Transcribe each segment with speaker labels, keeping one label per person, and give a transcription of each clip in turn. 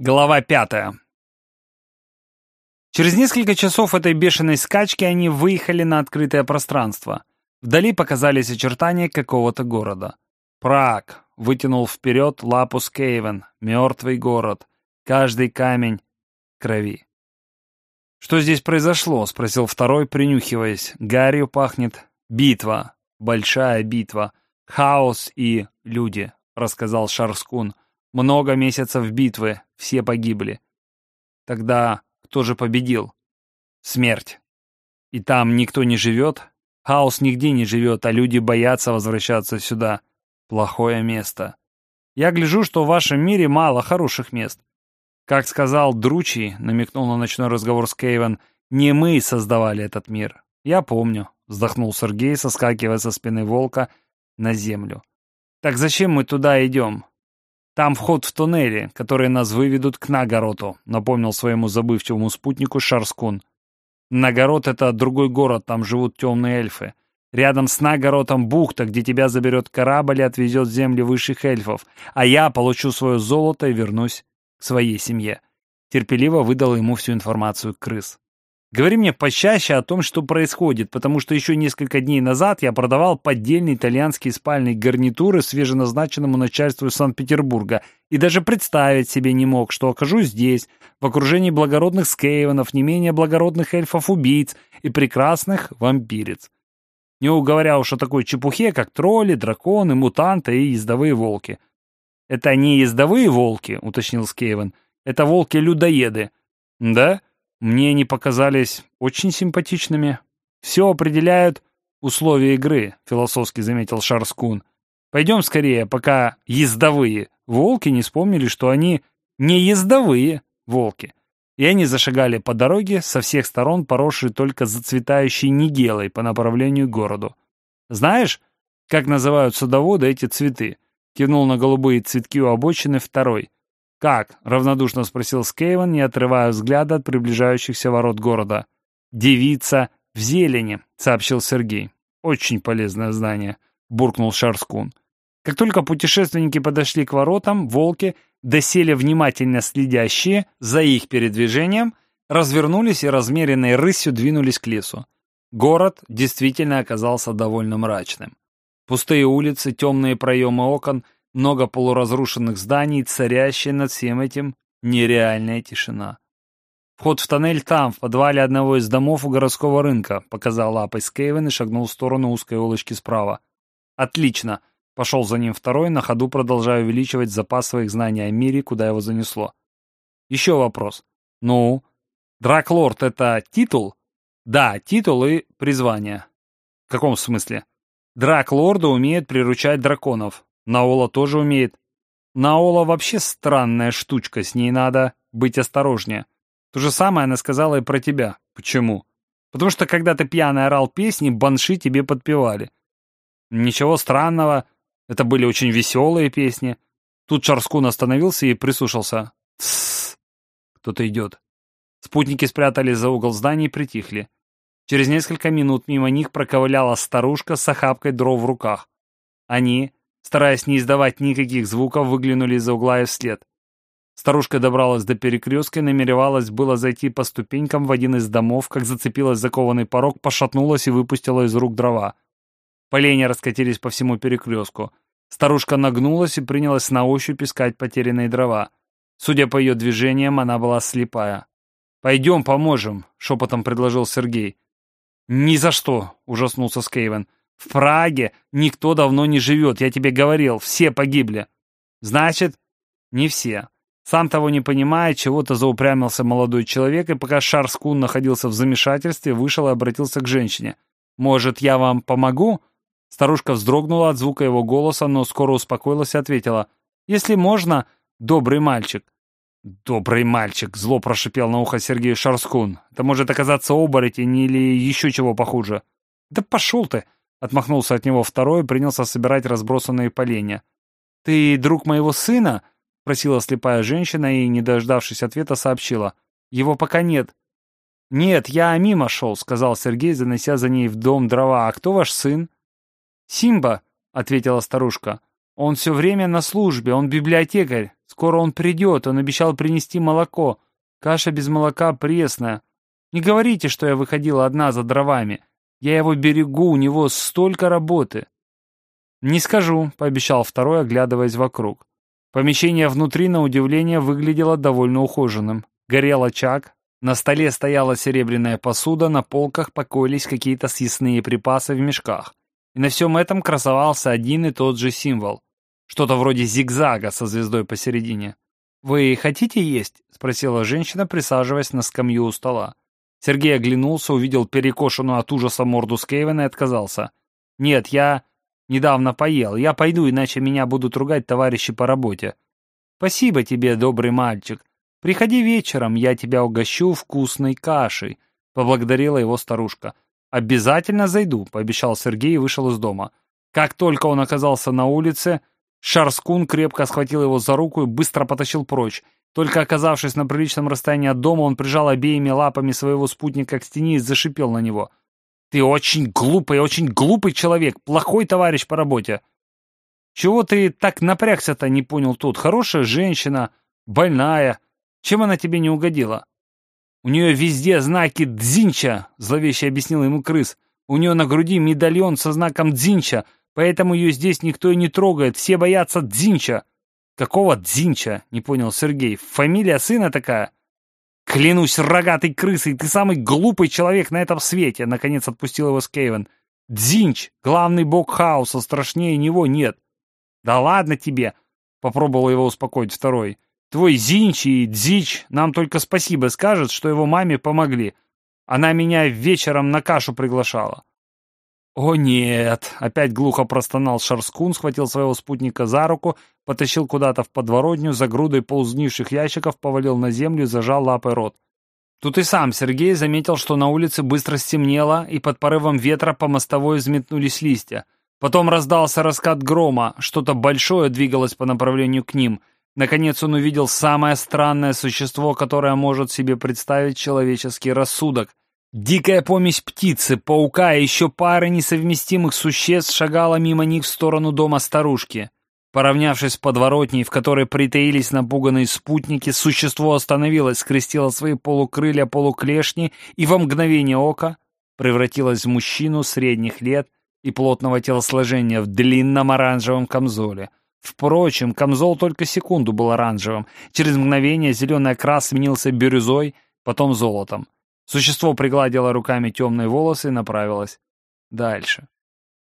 Speaker 1: Глава пятая. Через несколько часов этой бешеной скачки они выехали на открытое пространство. Вдали показались очертания какого-то города. Праг вытянул вперед лапу Скейвен, мертвый город. Каждый камень крови. «Что здесь произошло?» — спросил второй, принюхиваясь. «Гарью пахнет. Битва. Большая битва. Хаос и люди», — рассказал Шарскун. Много месяцев битвы, все погибли. Тогда кто же победил? Смерть. И там никто не живет? Хаос нигде не живет, а люди боятся возвращаться сюда. Плохое место. Я гляжу, что в вашем мире мало хороших мест. Как сказал Дручи, намекнул на ночной разговор с Кейвен, не мы создавали этот мир. Я помню, вздохнул Сергей, соскакивая со спины волка на землю. Так зачем мы туда идем? Там вход в туннели, которые нас выведут к Нагороту, напомнил своему забывчивому спутнику Шарскун. Нагород — это другой город, там живут темные эльфы. Рядом с Нагоротом бухта, где тебя заберет корабль и отвезет земли высших эльфов, а я получу свое золото и вернусь к своей семье. Терпеливо выдал ему всю информацию крыс. Говори мне почаще о том, что происходит, потому что еще несколько дней назад я продавал поддельные итальянские спальные гарнитуры свеженазначенному начальству Санкт-Петербурга и даже представить себе не мог, что окажусь здесь, в окружении благородных скейвенов, не менее благородных эльфов-убийц и прекрасных вампирец. Не уговоря уж о такой чепухе, как тролли, драконы, мутанты и ездовые волки. «Это не ездовые волки», — уточнил Скейвен, — «это волки-людоеды». «Да?» Мне они показались очень симпатичными. Все определяют условия игры, философски заметил Шарскун. Пойдем скорее, пока ездовые волки не вспомнили, что они не ездовые волки. И они зашагали по дороге, со всех сторон поросшей только зацветающей нигелой по направлению к городу. «Знаешь, как называют садоводы эти цветы?» Кивнул на голубые цветки у обочины второй. «Как?» — равнодушно спросил Скейвен, не отрывая взгляда от приближающихся ворот города. «Девица в зелени», — сообщил Сергей. «Очень полезное знание», — буркнул Шарскун. Как только путешественники подошли к воротам, волки, доселе внимательно следящие за их передвижением, развернулись и размеренной рысью двинулись к лесу. Город действительно оказался довольно мрачным. Пустые улицы, темные проемы окон — много полуразрушенных зданий, царящая над всем этим нереальная тишина. «Вход в тоннель там, в подвале одного из домов у городского рынка», показал лапой Скейвен и шагнул в сторону узкой улочки справа. «Отлично!» Пошел за ним второй, на ходу продолжая увеличивать запас своих знаний о мире, куда его занесло. Еще вопрос. Ну, Драклорд — это титул? Да, титул и призвание. В каком смысле? Драклорды умеют приручать драконов. Наола тоже умеет. Наола вообще странная штучка, с ней надо быть осторожнее. То же самое она сказала и про тебя. Почему? Потому что когда ты пьяный орал песни, банши тебе подпевали. Ничего странного, это были очень веселые песни. Тут Чарскун остановился и прислушался. Тссс, кто-то идет. Спутники спрятались за угол здания и притихли. Через несколько минут мимо них проковыляла старушка с охапкой дров в руках. Они, стараясь не издавать никаких звуков, выглянули из-за угла и вслед. Старушка добралась до перекрестка и намеревалась было зайти по ступенькам в один из домов, как зацепилась за кованый порог, пошатнулась и выпустила из рук дрова. Поленья раскатились по всему перекрестку. Старушка нагнулась и принялась на ощупь искать потерянные дрова. Судя по ее движениям, она была слепая. «Пойдем, поможем», — шепотом предложил Сергей. «Ни за что!» — ужаснулся Скейвен. В Праге никто давно не живет, я тебе говорил, все погибли. Значит, не все. Сам того не понимая, чего-то заупрямился молодой человек, и пока Шарскун находился в замешательстве, вышел и обратился к женщине. «Может, я вам помогу?» Старушка вздрогнула от звука его голоса, но скоро успокоилась и ответила. «Если можно, добрый мальчик». «Добрый мальчик», — зло прошипел на ухо Сергей Шарскун. «Это может оказаться оборотень или еще чего похуже». «Да пошел ты!» Отмахнулся от него второй принялся собирать разбросанные поленья. «Ты друг моего сына?» — просила слепая женщина и, не дождавшись ответа, сообщила. «Его пока нет». «Нет, я мимо шел», — сказал Сергей, занося за ней в дом дрова. «А кто ваш сын?» «Симба», — ответила старушка. Он все время на службе, он библиотекарь. Скоро он придет, он обещал принести молоко. Каша без молока пресная. Не говорите, что я выходила одна за дровами. Я его берегу, у него столько работы. Не скажу, пообещал второй, оглядываясь вокруг. Помещение внутри, на удивление, выглядело довольно ухоженным. Горел очаг, на столе стояла серебряная посуда, на полках покоились какие-то съестные припасы в мешках. И на всем этом красовался один и тот же символ. Что-то вроде зигзага со звездой посередине. «Вы хотите есть?» — спросила женщина, присаживаясь на скамью у стола. Сергей оглянулся, увидел перекошенную от ужаса морду Скейвена и отказался. «Нет, я недавно поел. Я пойду, иначе меня будут ругать товарищи по работе». «Спасибо тебе, добрый мальчик. Приходи вечером, я тебя угощу вкусной кашей», — поблагодарила его старушка. «Обязательно зайду», — пообещал Сергей и вышел из дома. Как только он оказался на улице, Шарскун крепко схватил его за руку и быстро потащил прочь. Только оказавшись на приличном расстоянии от дома, он прижал обеими лапами своего спутника к стене и зашипел на него. «Ты очень глупый, очень глупый человек, плохой товарищ по работе!» «Чего ты так напрягся-то, не понял тут? Хорошая женщина, больная. Чем она тебе не угодила?» «У нее везде знаки Дзинча», — зловеще объяснил ему крыс. «У нее на груди медальон со знаком Дзинча, Поэтому ее здесь никто и не трогает, все боятся Дзинча. Какого Дзинча? Не понял Сергей. Фамилия сына такая? Клянусь рогатой крысой, ты самый глупый человек на этом свете, наконец отпустил его Скейвен. Дзинч, главный бог хаоса, страшнее него нет. Да ладно тебе, попробовал его успокоить второй. Твой Зинч и Дзич нам только спасибо скажет, что его маме помогли. Она меня вечером на кашу приглашала. «О нет!» — опять глухо простонал Шарскун, схватил своего спутника за руку, потащил куда-то в подворотню, за грудой ползнивших ящиков повалил на землю и зажал лапой рот. Тут и сам Сергей заметил, что на улице быстро стемнело, и под порывом ветра по мостовой взметнулись листья. Потом раздался раскат грома, что-то большое двигалось по направлению к ним. Наконец он увидел самое странное существо, которое может себе представить человеческий рассудок — Дикая помесь птицы, паука и еще пары несовместимых существ шагала мимо них в сторону дома старушки. Поравнявшись с подворотней, в которой притаились напуганные спутники, существо остановилось, скрестило свои полукрылья полуклешни и во мгновение ока превратилось в мужчину средних лет и плотного телосложения в длинном оранжевом камзоле. Впрочем, камзол только секунду был оранжевым. Через мгновение зеленый окрас сменился бирюзой, потом золотом. Существо пригладило руками темные волосы и направилось дальше.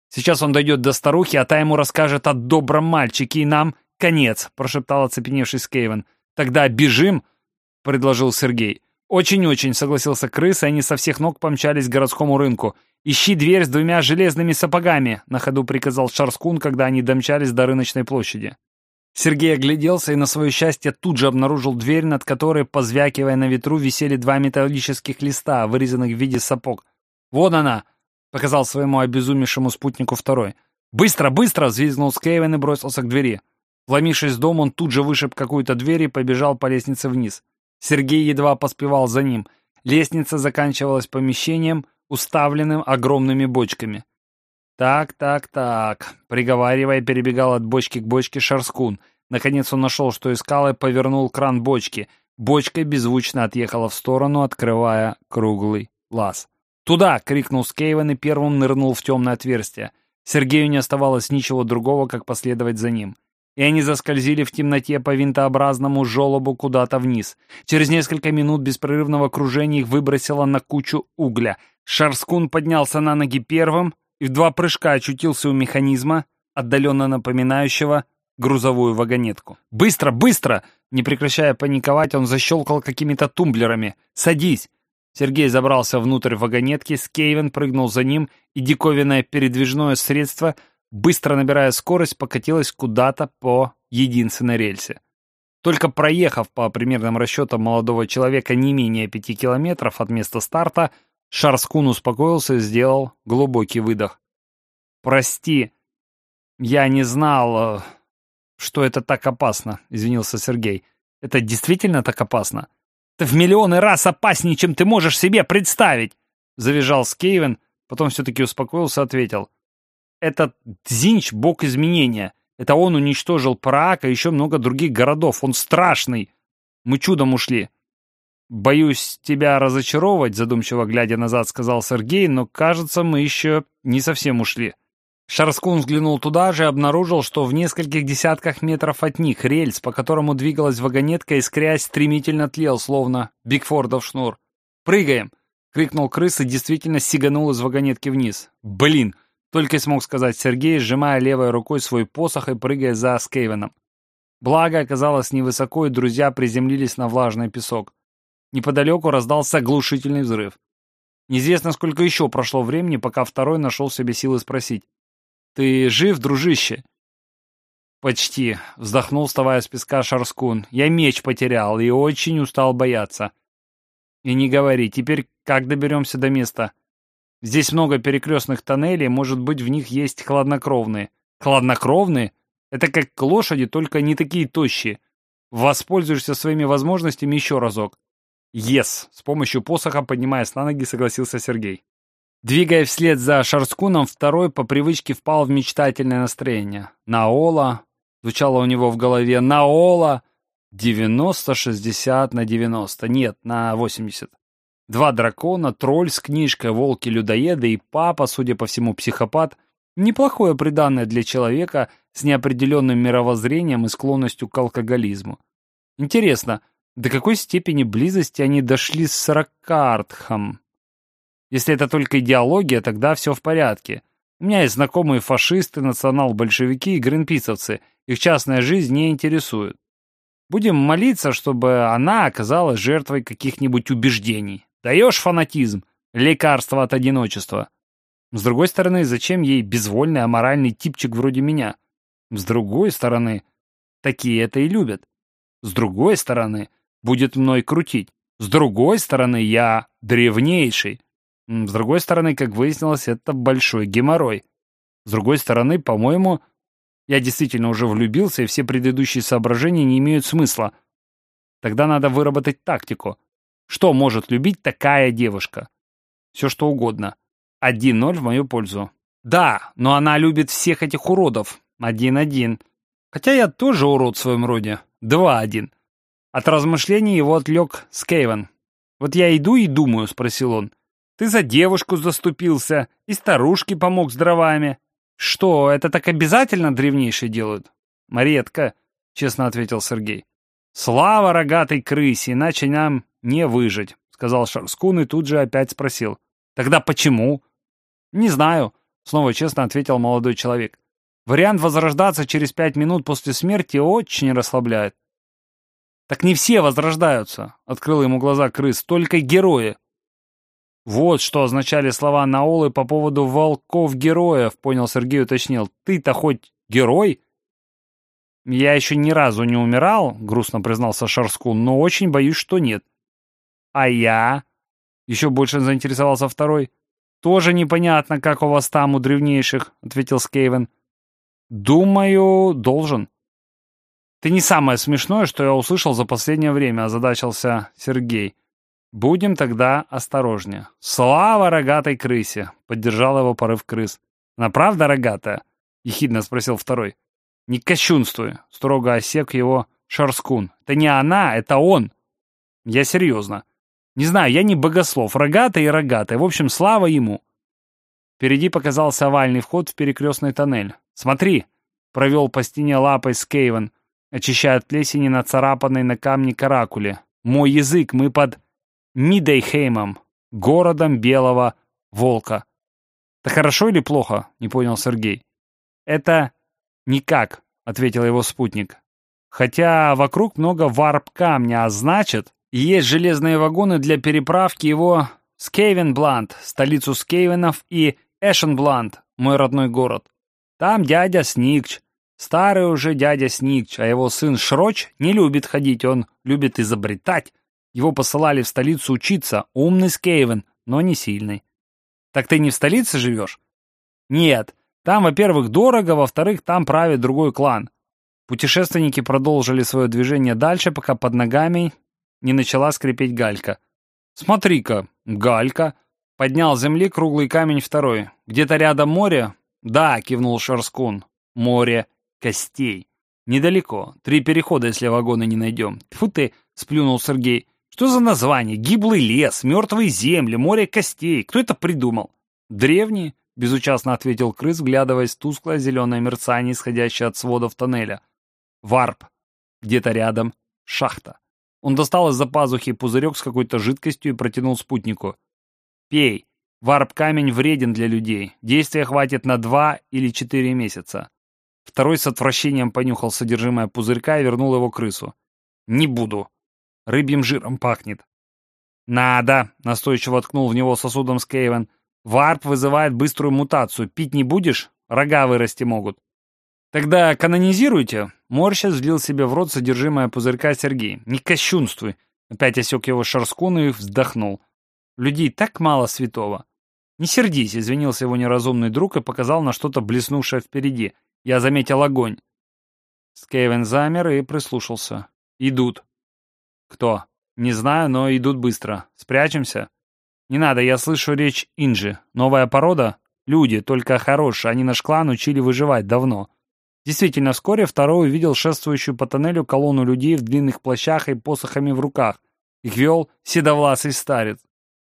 Speaker 1: «Сейчас он дойдет до старухи, а та ему расскажет о добром мальчике, и нам конец», — прошептал оцепеневший Скейвен. «Тогда бежим?» — предложил Сергей. «Очень-очень», — согласился крыс, и они со всех ног помчались к городскому рынку. «Ищи дверь с двумя железными сапогами», — на ходу приказал Шарскун, когда они домчались до рыночной площади. Сергей огляделся и на свое счастье тут же обнаружил дверь, над которой, позвякивая на ветру, висели два металлических листа, вырезанных в виде сапог. «Вон она!» — показал своему обезумевшему спутнику второй. «Быстро, быстро!» — взвизгнул Скейвен и бросился к двери. Вломившись в дом, он тут же вышиб какую-то дверь и побежал по лестнице вниз. Сергей едва поспевал за ним. Лестница заканчивалась помещением, уставленным огромными бочками. «Так, так, так», — приговаривая, перебегал от бочки к бочке Шарскун. Наконец он нашел, что искал, и повернул кран бочки. Бочка беззвучно отъехала в сторону, открывая круглый лаз. «Туда!» — крикнул Скейвен и первым нырнул в темное отверстие. Сергею не оставалось ничего другого, как последовать за ним. И они заскользили в темноте по винтообразному желобу куда-то вниз. Через несколько минут беспрерывного кружения их выбросило на кучу угля. Шарскун поднялся на ноги первым, и в два прыжка очутился у механизма, отдаленно напоминающего грузовую вагонетку. «Быстро, быстро!» Не прекращая паниковать, он защелкал какими-то тумблерами. «Садись!» Сергей забрался внутрь вагонетки, Скейвен прыгнул за ним, и диковинное передвижное средство, быстро набирая скорость, покатилось куда-то по единственной рельсе. Только проехав по примерным расчетам молодого человека не менее пяти километров от места старта, Шарскун успокоился и сделал глубокий выдох. «Прости, я не знал, э, что это так опасно», — извинился Сергей. «Это действительно так опасно?» «Это в миллионы раз опаснее, чем ты можешь себе представить!» — завизжал Скейвен, потом все-таки успокоился ответил. «Этот Дзинч — бог изменения. Это он уничтожил Праак и еще много других городов. Он страшный. Мы чудом ушли. «Боюсь тебя разочаровывать», — задумчиво глядя назад, сказал Сергей, «но, кажется, мы еще не совсем ушли». Шарскун взглянул туда же и обнаружил, что в нескольких десятках метров от них рельс, по которому двигалась вагонетка, искрясь, стремительно тлел, словно Бигфордов шнур. «Прыгаем!» — крикнул крыс и действительно сиганул из вагонетки вниз. «Блин!» — только и смог сказать Сергей, сжимая левой рукой свой посох и прыгая за Скейвеном. Благо оказалось невысоко, и друзья приземлились на влажный песок. Неподалеку раздался оглушительный взрыв. Неизвестно, сколько еще прошло времени, пока второй нашел в себе силы спросить. «Ты жив, дружище?» «Почти», — вздохнул, вставая с песка Шарскун. «Я меч потерял и очень устал бояться». «И не говори, теперь как доберемся до места?» «Здесь много перекрестных тоннелей, может быть, в них есть хладнокровные». «Хладнокровные? Это как лошади, только не такие тощие. Воспользуешься своими возможностями еще разок». «Ес!» — с помощью посоха, поднимаясь на ноги, согласился Сергей. Двигая вслед за Шарскуном, второй по привычке впал в мечтательное настроение. «Наола!» — звучало у него в голове. «Наола!» «90, 60 на 90. Нет, на 80. Два дракона, тролль с книжкой, волки-людоеды и папа, судя по всему, психопат. Неплохое приданное для человека с неопределенным мировоззрением и склонностью к алкоголизму. Интересно, до какой степени близости они дошли с Саракартхом? Если это только идеология, тогда все в порядке. У меня есть знакомые фашисты, национал-большевики и гринписовцы. Их частная жизнь не интересует. Будем молиться, чтобы она оказалась жертвой каких-нибудь убеждений. Даешь фанатизм, лекарство от одиночества. С другой стороны, зачем ей безвольный аморальный типчик вроде меня? С другой стороны, такие это и любят. С другой стороны, будет мной крутить. С другой стороны, я древнейший. С другой стороны, как выяснилось, это большой геморрой. С другой стороны, по-моему, я действительно уже влюбился, и все предыдущие соображения не имеют смысла. Тогда надо выработать тактику. Что может любить такая девушка? Все что угодно. Один ноль в мою пользу. Да, но она любит всех этих уродов. Один-один. Хотя я тоже урод в своем роде. Два-один. От размышлений его отвлек Скейвен. «Вот я иду и думаю», — спросил он. «Ты за девушку заступился и старушке помог с дровами. Что, это так обязательно древнейшие делают?» «Редко», — честно ответил Сергей. «Слава рогатой крысе, иначе нам не выжить», — сказал Шарскун и тут же опять спросил. «Тогда почему?» «Не знаю», — снова честно ответил молодой человек. «Вариант возрождаться через пять минут после смерти очень расслабляет. «Так не все возрождаются», — открыл ему глаза крыс, — «только герои». «Вот что означали слова Наолы по поводу волков-героев», — понял Сергей уточнил. «Ты-то хоть герой?» «Я еще ни разу не умирал», — грустно признался Шарскун, «но очень боюсь, что нет». «А я?» — еще больше заинтересовался второй. «Тоже непонятно, как у вас там, у древнейших», — ответил Скейвен. «Думаю, должен». «Ты не самое смешное, что я услышал за последнее время», — озадачился Сергей. «Будем тогда осторожнее». «Слава рогатой крысе!» — поддержал его порыв крыс. «Она правда рогатая?» — ехидно спросил второй. «Не кощунствуй», — строго осек его Шарскун. «Это не она, это он!» «Я серьезно. Не знаю, я не богослов. Рогатый и рогатый. В общем, слава ему!» Впереди показался овальный вход в перекрестный тоннель. «Смотри!» — провел по стене лапой Скейвен очищая от плесени нацарапанной на камне каракуле. «Мой язык, мы под Мидейхеймом, городом белого волка». «Это хорошо или плохо?» — не понял Сергей. «Это никак», — ответил его спутник. «Хотя вокруг много варп-камня, а значит, есть железные вагоны для переправки его Скейвенбланд, столицу Скейвенов, и Эшенбланд, мой родной город. Там дядя Сникч, Старый уже дядя Сникч, а его сын Шроч не любит ходить, он любит изобретать. Его посылали в столицу учиться, умный Скейвен, но не сильный. Так ты не в столице живешь? Нет, там, во-первых, дорого, во-вторых, там правит другой клан. Путешественники продолжили свое движение дальше, пока под ногами не начала скрипеть галька. «Смотри-ка, галька!» Поднял с земли круглый камень второй. «Где-то рядом море?» «Да», — кивнул Шарскун. «Море. Костей. Недалеко. Три перехода, если вагоны не найдем. Фу ты, сплюнул Сергей. Что за название? Гиблый лес, мертвые земли, море костей. Кто это придумал? Древние, безучастно ответил крыс, вглядываясь в тусклое зеленое мерцание, исходящее от сводов тоннеля. Варп. Где-то рядом. Шахта. Он достал из-за пазухи пузырек с какой-то жидкостью и протянул спутнику. «Пей. Варп-камень вреден для людей. Действия хватит на два или четыре месяца». Второй с отвращением понюхал содержимое пузырька и вернул его крысу. «Не буду. Рыбьим жиром пахнет». «Надо!» — настойчиво ткнул в него сосудом Скейвен. «Варп вызывает быструю мутацию. Пить не будешь? Рога вырасти могут». «Тогда канонизируйте!» Морща взлил себе в рот содержимое пузырька Сергей. «Не кощунствуй!» Опять осек его шарскун и вздохнул. «Людей так мало святого!» «Не сердись!» — извинился его неразумный друг и показал на что-то блеснувшее впереди. Я заметил огонь. Скейвен замер и прислушался. «Идут». «Кто?» «Не знаю, но идут быстро. Спрячемся?» «Не надо, я слышу речь Инжи. Новая порода?» «Люди, только хорошие. Они наш клан учили выживать давно. Действительно, вскоре второй увидел шествующую по тоннелю колонну людей в длинных плащах и посохами в руках. Их вел седовласый старец.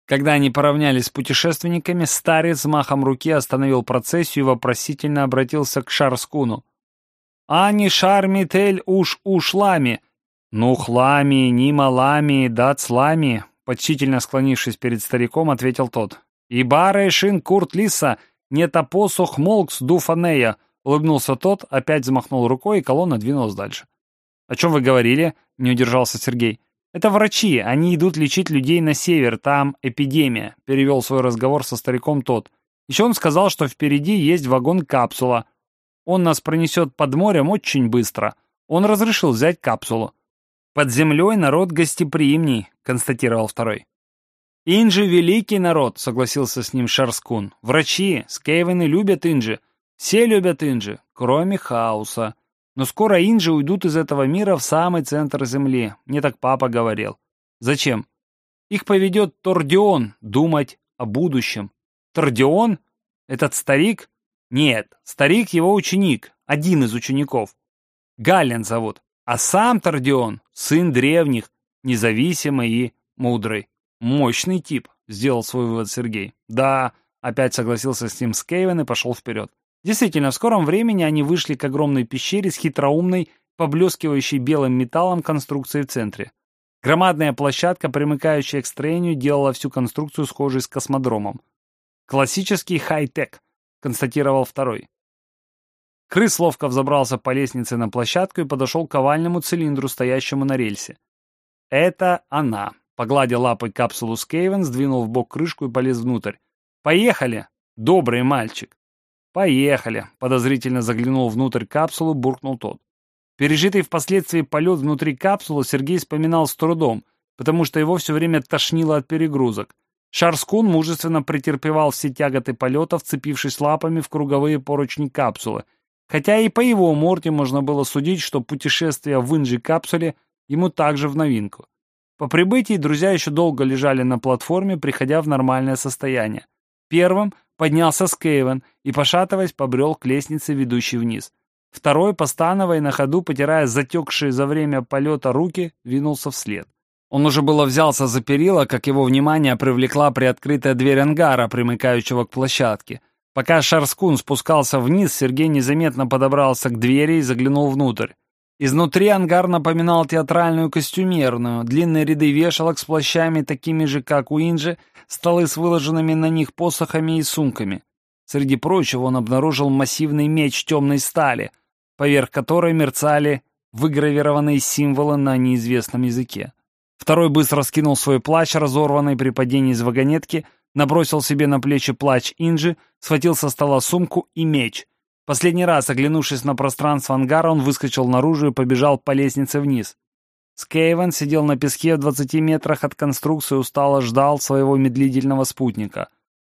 Speaker 1: Когда они поравнялись с путешественниками, старец махом руки остановил процессию и вопросительно обратился к Шарскуну. «Ани шармитель уж ушлами!» «Ну, хлами, ни малами, да цлами!» Почтительно склонившись перед стариком, ответил тот. «И баре шин курт лиса, не топосух молкс дуфанея!» Улыбнулся тот, опять замахнул рукой, и колонна двинулась дальше. «О чем вы говорили?» — не удержался Сергей. «Это врачи, они идут лечить людей на север, там эпидемия», — перевел свой разговор со стариком тот. Еще он сказал, что впереди есть вагон-капсула. Он нас пронесет под морем очень быстро. Он разрешил взять капсулу. «Под землей народ гостеприимней», — констатировал второй. «Инжи — великий народ», — согласился с ним Шарскун. «Врачи, скейвены любят Инжи. Все любят Инджи, кроме Хаоса. Но скоро Инджи уйдут из этого мира в самый центр Земли. Мне так папа говорил. Зачем? Их поведет Тордион думать о будущем. Тордион? Этот старик? Нет, старик его ученик, один из учеников. Гален зовут. А сам Тордион — сын древних, независимый и мудрый. Мощный тип, сделал свой вывод Сергей. Да, опять согласился с ним Скейвен и пошел вперед. Действительно, в скором времени они вышли к огромной пещере с хитроумной, поблескивающей белым металлом конструкцией в центре. Громадная площадка, примыкающая к строению, делала всю конструкцию схожей с космодромом. «Классический хай-тек», — констатировал второй. Крыс ловко взобрался по лестнице на площадку и подошел к овальному цилиндру, стоящему на рельсе. «Это она», — погладил лапой капсулу Скейвен, сдвинул в бок крышку и полез внутрь. «Поехали, добрый мальчик!» «Поехали!» — подозрительно заглянул внутрь капсулы, буркнул тот. Пережитый впоследствии полет внутри капсулы Сергей вспоминал с трудом, потому что его все время тошнило от перегрузок. Шарскун мужественно претерпевал все тяготы полета, вцепившись лапами в круговые поручни капсулы, хотя и по его морде можно было судить, что путешествие в инжи-капсуле ему также в новинку. По прибытии друзья еще долго лежали на платформе, приходя в нормальное состояние. Первым поднялся Скейвен и, пошатываясь, побрел к лестнице, ведущей вниз. Второй, постановая на ходу, потирая затекшие за время полета руки, винулся вслед. Он уже было взялся за перила, как его внимание привлекла приоткрытая дверь ангара, примыкающего к площадке. Пока Шарскун спускался вниз, Сергей незаметно подобрался к двери и заглянул внутрь. Изнутри ангар напоминал театральную костюмерную, длинные ряды вешалок с плащами, такими же, как у Инжи, столы с выложенными на них посохами и сумками. Среди прочего он обнаружил массивный меч темной стали, поверх которой мерцали выгравированные символы на неизвестном языке. Второй быстро скинул свой плащ, разорванный при падении из вагонетки, набросил себе на плечи плащ Инжи, схватил со стола сумку и меч — Последний раз, оглянувшись на пространство ангара, он выскочил наружу и побежал по лестнице вниз. Скейвен сидел на песке в 20 метрах от конструкции и устало ждал своего медлительного спутника.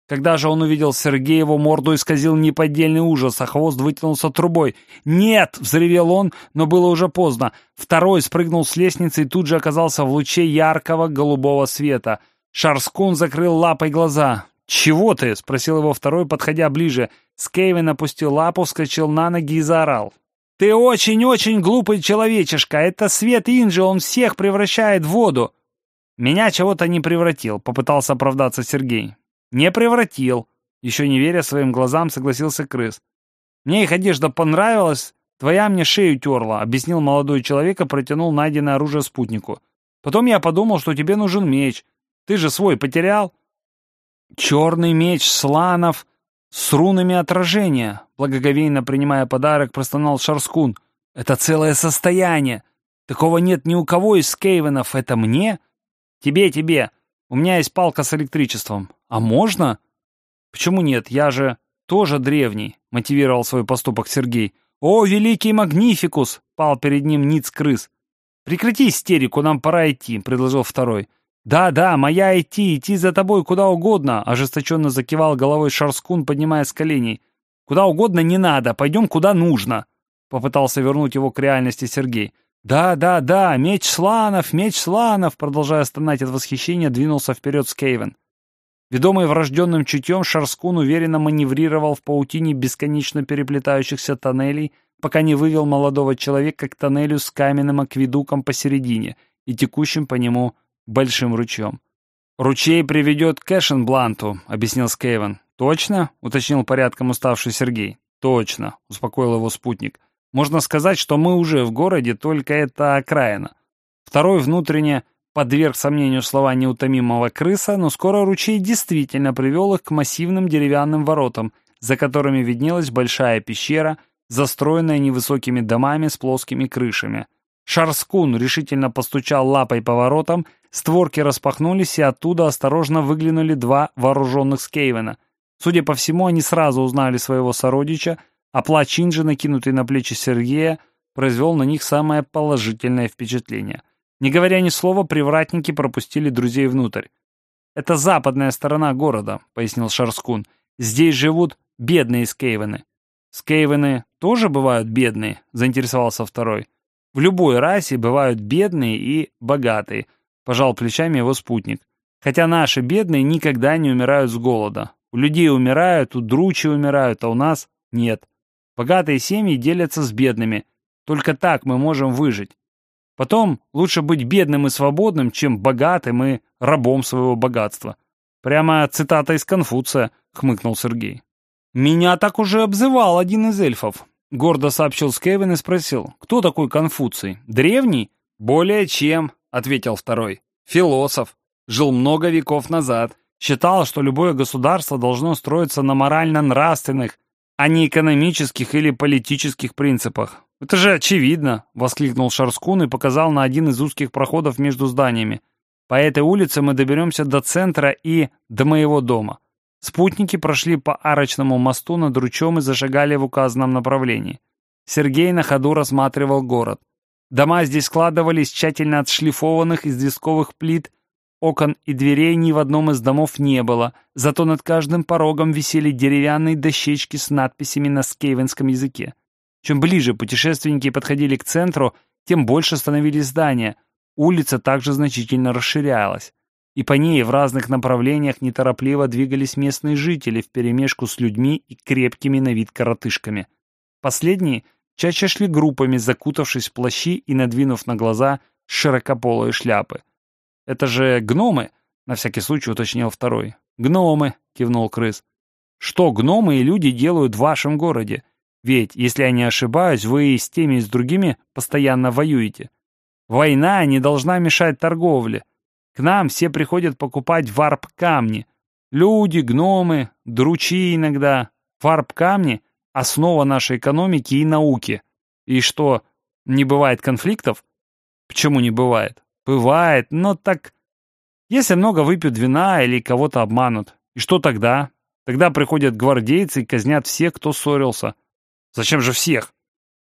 Speaker 1: Когда же он увидел Сергея, его морду исказил неподдельный ужас, а хвост вытянулся трубой. «Нет!» — взревел он, но было уже поздно. Второй спрыгнул с лестницы и тут же оказался в луче яркого голубого света. Шарскун закрыл лапой глаза. «Чего ты?» — спросил его второй, подходя ближе. Скейвен опустил лапу, вскочил на ноги и заорал. Ты очень-очень глупый человечишка. Это свет Инжи, он всех превращает в воду. Меня чего-то не превратил, попытался оправдаться Сергей. Не превратил. Еще не веря своим глазам, согласился крыс. Мне их одежда понравилась, твоя мне шею терла, объяснил молодой человек и протянул найденное оружие спутнику. Потом я подумал, что тебе нужен меч. Ты же свой потерял. Черный меч Сланов с рунами отражения, благоговейно принимая подарок, простонал Шарскун. Это целое состояние. Такого нет ни у кого из Кейвенов. Это мне? Тебе, тебе. У меня есть палка с электричеством. А можно? Почему нет? Я же тоже древний, мотивировал свой поступок Сергей. О, великий Магнификус! Пал перед ним ниц крыс. Прекрати истерику, нам пора идти, предложил второй. «Да-да, моя идти, идти за тобой куда угодно», — ожесточенно закивал головой Шарскун, поднимая с коленей. «Куда угодно не надо, пойдем куда нужно», — попытался вернуть его к реальности Сергей. «Да-да-да, меч Сланов, меч Сланов!» Продолжая стонать от восхищения, двинулся вперед Скейвен. Ведомый врожденным чутьем, Шарскун уверенно маневрировал в паутине бесконечно переплетающихся тоннелей, пока не вывел молодого человека к тоннелю с каменным акведуком посередине и текущим по нему большим ручьем. «Ручей приведет к Эшенбланту», — объяснил Скейвен. «Точно?» — уточнил порядком уставший Сергей. «Точно», — успокоил его спутник. «Можно сказать, что мы уже в городе, только это окраина». Второй внутренне подверг сомнению слова неутомимого крыса, но скоро ручей действительно привел их к массивным деревянным воротам, за которыми виднелась большая пещера, застроенная невысокими домами с плоскими крышами. Шарскун решительно постучал лапой по воротам, створки распахнулись, и оттуда осторожно выглянули два вооруженных скейвена. Судя по всему, они сразу узнали своего сородича, а плач Инжи, накинутый на плечи Сергея, произвел на них самое положительное впечатление. Не говоря ни слова, привратники пропустили друзей внутрь. «Это западная сторона города», — пояснил Шарскун. «Здесь живут бедные скейвены». «Скейвены тоже бывают бедные?» — заинтересовался второй. В любой расе бывают бедные и богатые, пожал плечами его спутник. Хотя наши бедные никогда не умирают с голода. У людей умирают, у дручи умирают, а у нас нет. Богатые семьи делятся с бедными. Только так мы можем выжить. Потом лучше быть бедным и свободным, чем богатым и рабом своего богатства. Прямо цитата из Конфуция, хмыкнул Сергей. Меня так уже обзывал один из эльфов, Гордо сообщил Скевин и спросил, кто такой Конфуций? Древний? Более чем, ответил второй. Философ. Жил много веков назад. Считал, что любое государство должно строиться на морально-нравственных, а не экономических или политических принципах. «Это же очевидно!» — воскликнул Шарскун и показал на один из узких проходов между зданиями. «По этой улице мы доберемся до центра и до моего дома. Спутники прошли по арочному мосту над ручьем и зашагали в указанном направлении. Сергей на ходу рассматривал город. Дома здесь складывались тщательно отшлифованных известковых плит, окон и дверей ни в одном из домов не было, зато над каждым порогом висели деревянные дощечки с надписями на скейвенском языке. Чем ближе путешественники подходили к центру, тем больше становились здания. Улица также значительно расширялась и по ней в разных направлениях неторопливо двигались местные жители вперемешку с людьми и крепкими на вид коротышками. Последние чаще шли группами, закутавшись в плащи и надвинув на глаза широкополые шляпы. «Это же гномы?» — на всякий случай уточнил второй. «Гномы», — кивнул крыс. «Что гномы и люди делают в вашем городе? Ведь, если я не ошибаюсь, вы и с теми, и с другими постоянно воюете. Война не должна мешать торговле. К нам все приходят покупать варп-камни. Люди, гномы, дручи иногда. Варп-камни — основа нашей экономики и науки. И что, не бывает конфликтов? Почему не бывает? Бывает, но так... Если много выпьют вина или кого-то обманут. И что тогда? Тогда приходят гвардейцы и казнят всех, кто ссорился. Зачем же всех?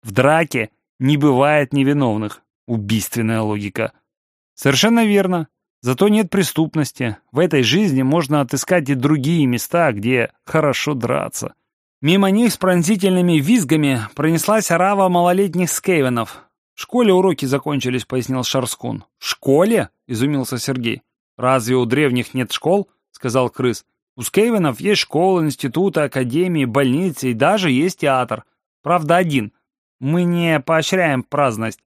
Speaker 1: В драке не бывает невиновных. Убийственная логика. Совершенно верно. Зато нет преступности. В этой жизни можно отыскать и другие места, где хорошо драться. Мимо них с пронзительными визгами пронеслась орава малолетних скейвенов. «В школе уроки закончились», — пояснил Шарскун. «В школе?» — изумился Сергей. «Разве у древних нет школ?» — сказал крыс. «У скейвенов есть школы, институты, академии, больницы и даже есть театр. Правда, один. Мы не поощряем праздность.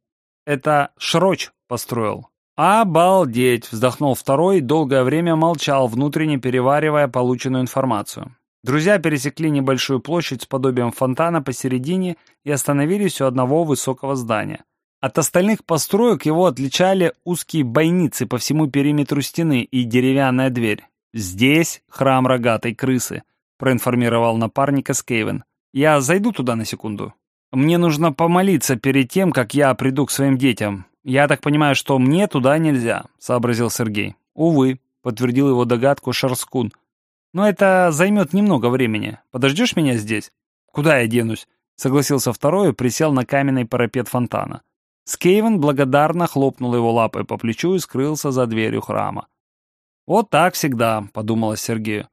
Speaker 1: Это Шроч построил. «Обалдеть!» — вздохнул второй долгое время молчал, внутренне переваривая полученную информацию. Друзья пересекли небольшую площадь с подобием фонтана посередине и остановились у одного высокого здания. От остальных построек его отличали узкие бойницы по всему периметру стены и деревянная дверь. «Здесь храм рогатой крысы», — проинформировал напарника Скейвен. «Я зайду туда на секунду. Мне нужно помолиться перед тем, как я приду к своим детям. «Я так понимаю, что мне туда нельзя», — сообразил Сергей. «Увы», — подтвердил его догадку Шарскун. «Но это займет немного времени. Подождешь меня здесь?» «Куда я денусь?» — согласился второй и присел на каменный парапет фонтана. Скейвен благодарно хлопнул его лапой по плечу и скрылся за дверью храма. «Вот так всегда», — подумала Сергею.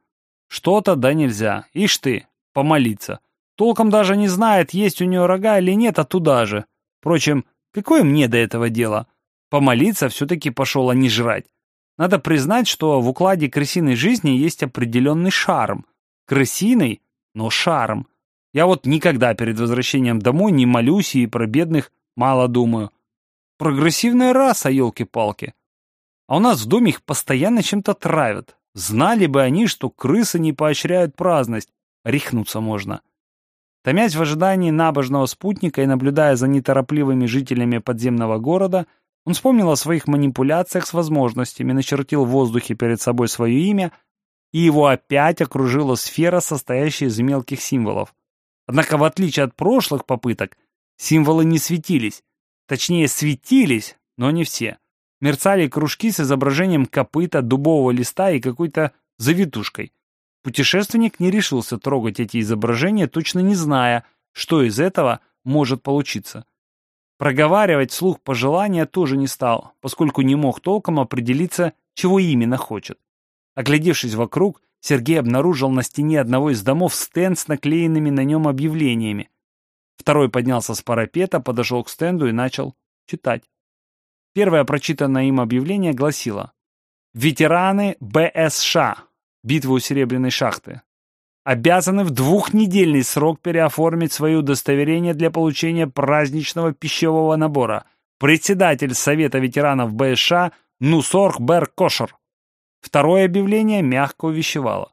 Speaker 1: «Что-то да нельзя. Ишь ты, помолиться. Толком даже не знает, есть у нее рога или нет, а туда же. Впрочем, Какое мне до этого дело? Помолиться все-таки пошел, а не жрать. Надо признать, что в укладе крысиной жизни есть определенный шарм. Крысиный, но шарм. Я вот никогда перед возвращением домой не молюсь и про бедных мало думаю. Прогрессивная раса, елки-палки. А у нас в доме их постоянно чем-то травят. Знали бы они, что крысы не поощряют праздность. Рехнуться можно. Томясь в ожидании набожного спутника и наблюдая за неторопливыми жителями подземного города, он вспомнил о своих манипуляциях с возможностями, начертил в воздухе перед собой свое имя, и его опять окружила сфера, состоящая из мелких символов. Однако, в отличие от прошлых попыток, символы не светились. Точнее, светились, но не все. Мерцали кружки с изображением копыта, дубового листа и какой-то завитушкой. Путешественник не решился трогать эти изображения, точно не зная, что из этого может получиться. Проговаривать вслух пожелания тоже не стал, поскольку не мог толком определиться, чего именно хочет. Оглядевшись вокруг, Сергей обнаружил на стене одного из домов стенд с наклеенными на нем объявлениями. Второй поднялся с парапета, подошел к стенду и начал читать. Первое прочитанное им объявление гласило «Ветераны БСШ битвы у Серебряной шахты, обязаны в двухнедельный срок переоформить свое удостоверение для получения праздничного пищевого набора. Председатель Совета ветеранов БСШ Нусорг Бер Кошер. Второе объявление мягко увещевало.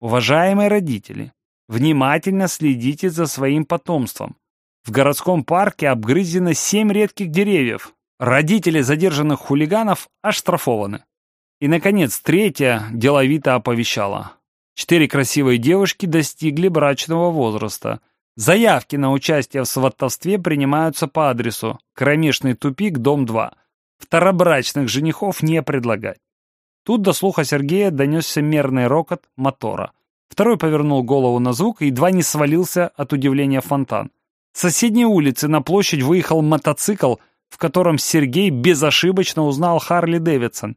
Speaker 1: Уважаемые родители, внимательно следите за своим потомством. В городском парке обгрызено семь редких деревьев. Родители задержанных хулиганов оштрафованы. И, наконец, третья деловито оповещала. Четыре красивые девушки достигли брачного возраста. Заявки на участие в сватовстве принимаются по адресу Кромешный тупик, дом 2. Второбрачных женихов не предлагать. Тут до слуха Сергея донесся мерный рокот мотора. Второй повернул голову на звук и едва не свалился от удивления фонтан. С соседней улицы на площадь выехал мотоцикл, в котором Сергей безошибочно узнал Харли Дэвидсон.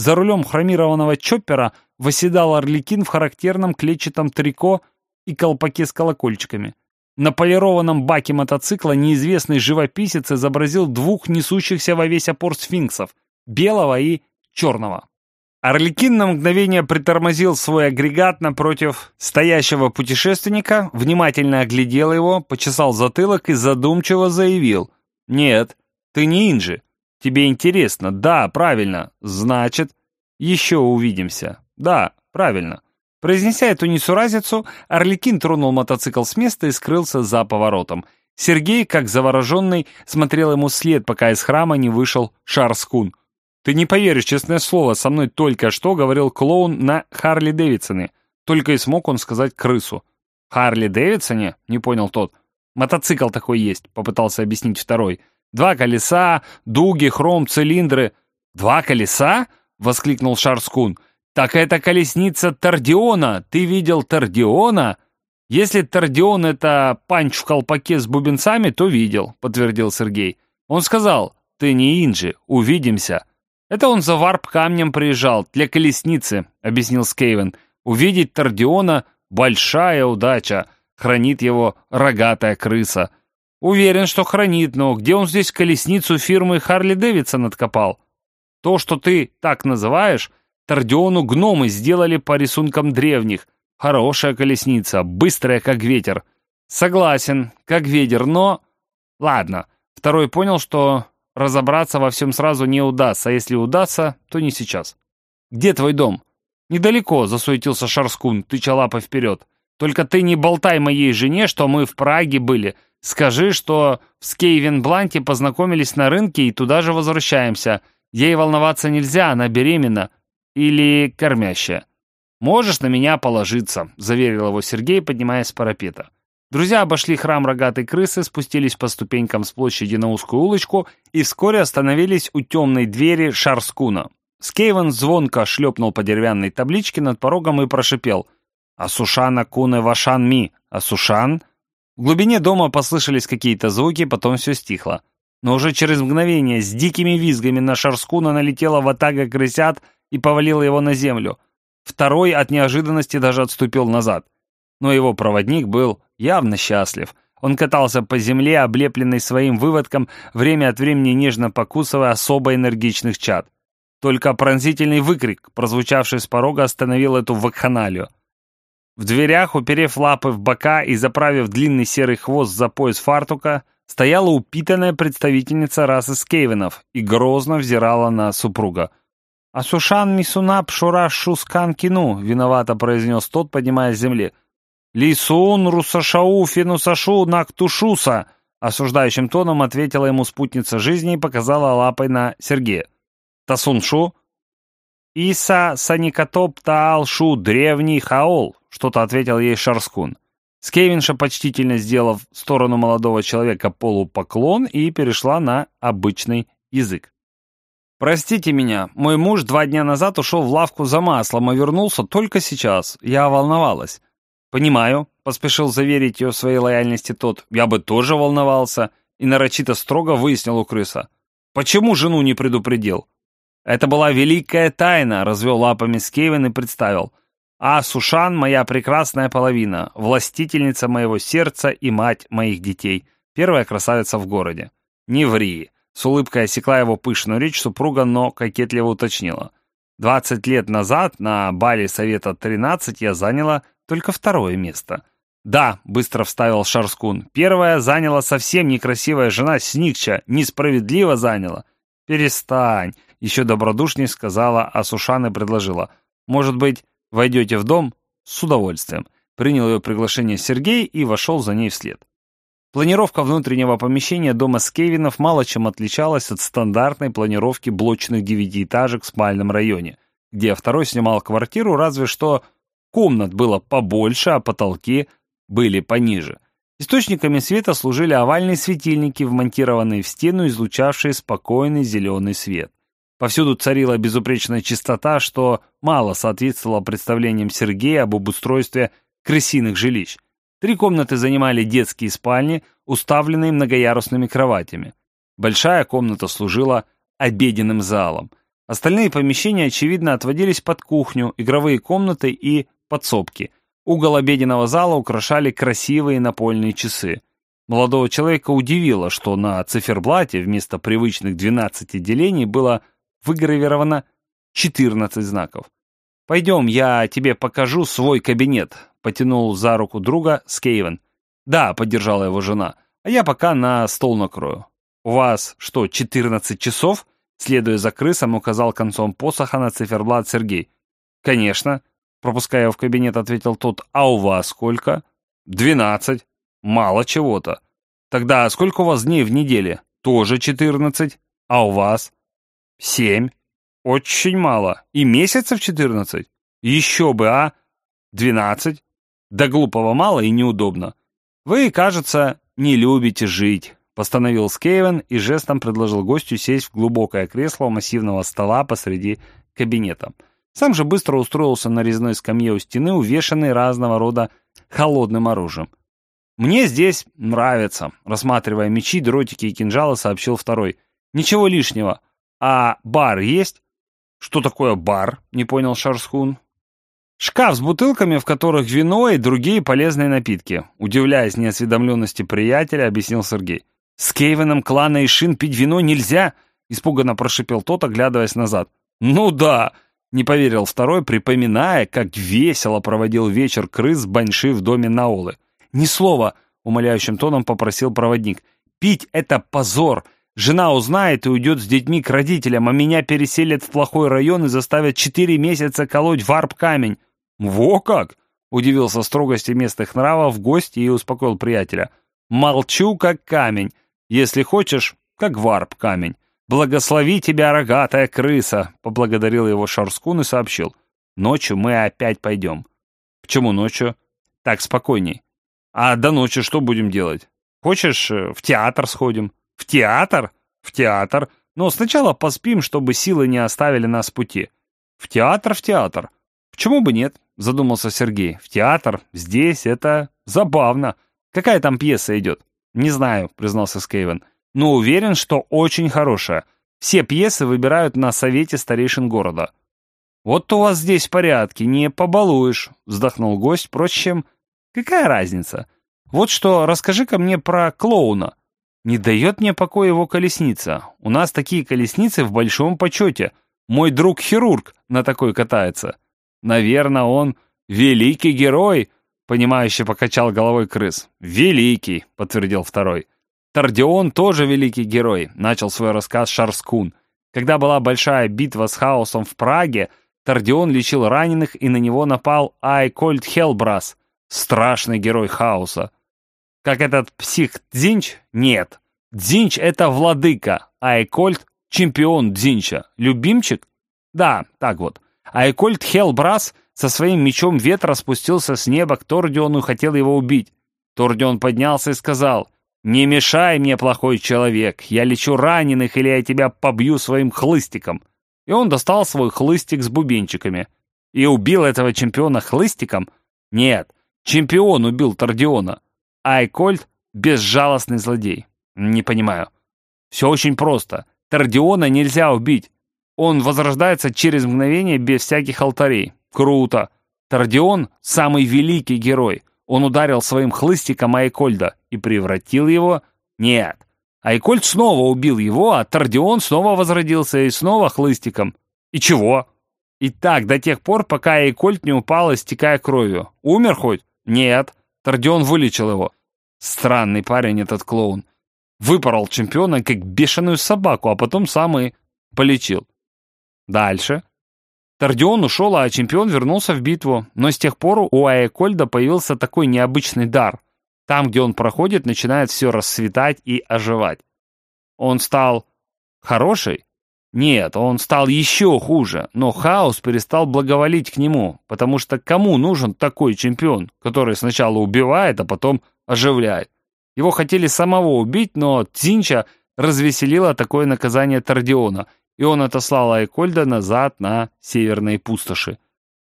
Speaker 1: За рулем хромированного чоппера восседал Орликин в характерном клетчатом трико и колпаке с колокольчиками. На полированном баке мотоцикла неизвестный живописец изобразил двух несущихся во весь опор сфинксов — белого и черного. Орликин на мгновение притормозил свой агрегат напротив стоящего путешественника, внимательно оглядел его, почесал затылок и задумчиво заявил. «Нет, ты не Инжи. Тебе интересно? Да, правильно. Значит, еще увидимся. Да, правильно. Произнеся эту несуразицу, Орликин тронул мотоцикл с места и скрылся за поворотом. Сергей, как завороженный, смотрел ему след, пока из храма не вышел Шарскун. «Ты не поверишь, честное слово, со мной только что говорил клоун на Харли Дэвидсоне. Только и смог он сказать крысу». «Харли Дэвидсоне?» — не понял тот. «Мотоцикл такой есть», — попытался объяснить второй. Два колеса, дуги, хром, цилиндры. Два колеса? Воскликнул Шарскун. Так это колесница Тардиона. Ты видел Тардиона? Если Тардион это панч в колпаке с бубенцами, то видел, подтвердил Сергей. Он сказал, ты ниндзя, увидимся. Это он за варп камнем приезжал, для колесницы, объяснил Скейвен. Увидеть Тардиона — большая удача, хранит его рогатая крыса. Уверен, что хранит, но где он здесь колесницу фирмы Харли Дэвидсон откопал? То, что ты так называешь, Тордиону гномы сделали по рисункам древних. Хорошая колесница, быстрая, как ветер. Согласен, как ветер, но... Ладно. Второй понял, что разобраться во всем сразу не удастся, а если удастся, то не сейчас. «Где твой дом?» «Недалеко», — засуетился Шарскун, тыча лапой вперед. «Только ты не болтай моей жене, что мы в Праге были. Скажи, что в Скейвенбланте познакомились на рынке и туда же возвращаемся. Ей волноваться нельзя, она беременна. Или кормящая». «Можешь на меня положиться», — заверил его Сергей, поднимаясь с парапета. Друзья обошли храм рогатой крысы, спустились по ступенькам с площади на узкую улочку и вскоре остановились у темной двери Шарскуна. Скейвен звонко шлепнул по деревянной табличке над порогом и прошипел «Асушана куне вашан ми! Асушан!» В глубине дома послышались какие-то звуки, потом все стихло. Но уже через мгновение с дикими визгами на Шарскуна налетела ватага крысят и повалила его на землю. Второй от неожиданности даже отступил назад. Но его проводник был явно счастлив. Он катался по земле, облепленный своим выводком, время от времени нежно покусывая особо энергичных чад. Только пронзительный выкрик, прозвучавший с порога, остановил эту вакханалию. В дверях, уперев лапы в бока и заправив длинный серый хвост за пояс фартука, стояла упитанная представительница расы скейвенов и грозно взирала на супруга. «Асушан Мисунап Шура Шускан Кину», — виновато произнес тот, поднимая с земли. «Лисун Русашау Фенусашу Нактушуса!» Осуждающим тоном ответила ему спутница жизни и показала лапой на Сергея. «Тасуншу?» «Иса Саникатоп Таалшу, древний хаол», — что-то ответил ей Шарскун. Скевинша, почтительно сделав в сторону молодого человека полупоклон, и перешла на обычный язык. «Простите меня, мой муж два дня назад ушел в лавку за маслом и вернулся только сейчас. Я волновалась. «Понимаю», — поспешил заверить ее в своей лояльности тот. «Я бы тоже волновался». И нарочито строго выяснил у крыса. «Почему жену не предупредил?» «Это была великая тайна», — развел лапами Скейвен и представил. «А Сушан — моя прекрасная половина, властительница моего сердца и мать моих детей, первая красавица в городе». «Не ври», — с улыбкой осекла его пышную речь супруга, но кокетливо уточнила. «Двадцать лет назад на бале Совета 13 я заняла только второе место. «Да», — быстро вставил Шарскун, — «первая заняла совсем некрасивая жена Сникча, несправедливо заняла». «Перестань», — еще добродушнее сказала, а Сушана предложила. «Может быть, войдете в дом?» «С удовольствием». Принял ее приглашение Сергей и вошел за ней вслед. Планировка внутреннего помещения дома Скевинов мало чем отличалась от стандартной планировки блочных девятиэтажек в спальном районе, где второй снимал квартиру, разве что Комнат было побольше, а потолки были пониже. Источниками света служили овальные светильники, вмонтированные в стену, излучавшие спокойный зеленый свет. Повсюду царила безупречная чистота, что мало соответствовало представлениям Сергея об обустройстве крысиных жилищ. Три комнаты занимали детские спальни, уставленные многоярусными кроватями. Большая комната служила обеденным залом. Остальные помещения, очевидно, отводились под кухню, игровые комнаты и подсобки. Угол обеденного зала украшали красивые напольные часы. Молодого человека удивило, что на циферблате вместо привычных 12 делений было выгравировано 14 знаков. «Пойдем, я тебе покажу свой кабинет», — потянул за руку друга Скейвен. «Да», — поддержала его жена, — «а я пока на стол накрою». «У вас что, 14 часов?» Следуя за крысом, указал концом посоха на циферблат Сергей. «Конечно», Пропуская в кабинет, ответил тот, «А у вас сколько?» «Двенадцать. Мало чего-то. Тогда сколько у вас дней в неделе?» «Тоже четырнадцать. А у вас?» «Семь. Очень мало. И месяцев четырнадцать? Еще бы, а? Двенадцать. Да глупого мало и неудобно. Вы, кажется, не любите жить». Постановил Скейвен и жестом предложил гостю сесть в глубокое кресло массивного стола посреди кабинета. Сам же быстро устроился на резной скамье у стены, увешанной разного рода холодным оружием. «Мне здесь нравится», — рассматривая мечи, дротики и кинжалы, сообщил второй. «Ничего лишнего. А бар есть?» «Что такое бар?» — не понял Шарсхун. «Шкаф с бутылками, в которых вино и другие полезные напитки», удивляясь неосведомленности приятеля, объяснил Сергей. «С Кейвеном клана Ишин пить вино нельзя!» испуганно прошипел тот, оглядываясь назад. «Ну да!» Не поверил второй, припоминая, как весело проводил вечер крыс Баньши в доме Наолы. «Ни слова!» — умоляющим тоном попросил проводник. Пить — это позор. Жена узнает и уйдет с детьми к родителям, а меня переселят в плохой район и заставят четыре месяца колоть варп-камень. Во как! Удивился строгости местных нравов гость и успокоил приятеля. Молчу, как камень. Если хочешь, как варп-камень. «Благослови тебя, рогатая крыса!» — поблагодарил его Шарскун и сообщил. «Ночью мы опять пойдем». «Почему ночью?» «Так спокойней». «А до ночи что будем делать? Хочешь, э, в театр сходим?» «В театр?» «В театр. Но сначала поспим, чтобы силы не оставили нас в пути». «В театр, в театр». «Почему бы нет?» — задумался Сергей. «В театр? Здесь? Это забавно. Какая там пьеса идет?» «Не знаю», — признался Скейвен но уверен, что очень хорошая. Все пьесы выбирают на совете старейшин города. «Вот у вас здесь порядки, не побалуешь», — вздохнул гость, впрочем, какая разница? Вот что, расскажи-ка мне про клоуна. Не дает мне покоя его колесница. У нас такие колесницы в большом почете. Мой друг-хирург на такой катается. Наверное, он великий герой, понимающе покачал головой крыс. Великий, подтвердил второй. Тардион тоже великий герой, начал свой рассказ Шарскун. Когда была большая битва с хаосом в Праге, Тардион лечил раненых, и на него напал Айкольд Хелбрас, страшный герой хаоса. Как этот псих Дзинч? Нет. Дзинч — это владыка, а Айкольд — чемпион Дзинча. Любимчик? Да, так вот. Айкольд Хелбрас со своим мечом ветра спустился с неба к Тордиону и хотел его убить. Тордион поднялся и сказал — «Не мешай мне, плохой человек, я лечу раненых, или я тебя побью своим хлыстиком». И он достал свой хлыстик с бубенчиками. И убил этого чемпиона хлыстиком? Нет, чемпион убил Тардиона. Айкольд — безжалостный злодей. Не понимаю. Все очень просто. Тардиона нельзя убить. Он возрождается через мгновение без всяких алтарей. Круто. Тардион — самый великий герой. Он ударил своим хлыстиком Айкольда и превратил его... Нет. Айкольд снова убил его, а Тардион снова возродился и снова хлыстиком. И чего? И так до тех пор, пока Айкольд не упал, истекая кровью. Умер хоть? Нет. Тардион вылечил его. Странный парень этот клоун. Выпорол чемпиона, как бешеную собаку, а потом сам и полечил. Дальше. Тардион ушел, а чемпион вернулся в битву. Но с тех пор у Аякольда появился такой необычный дар. Там, где он проходит, начинает все расцветать и оживать. Он стал хороший? Нет, он стал еще хуже, но хаос перестал благоволить к нему, потому что кому нужен такой чемпион, который сначала убивает, а потом оживляет? Его хотели самого убить, но Цинча развеселило такое наказание Тардиона — и он отослал Айкольда назад на северные пустоши.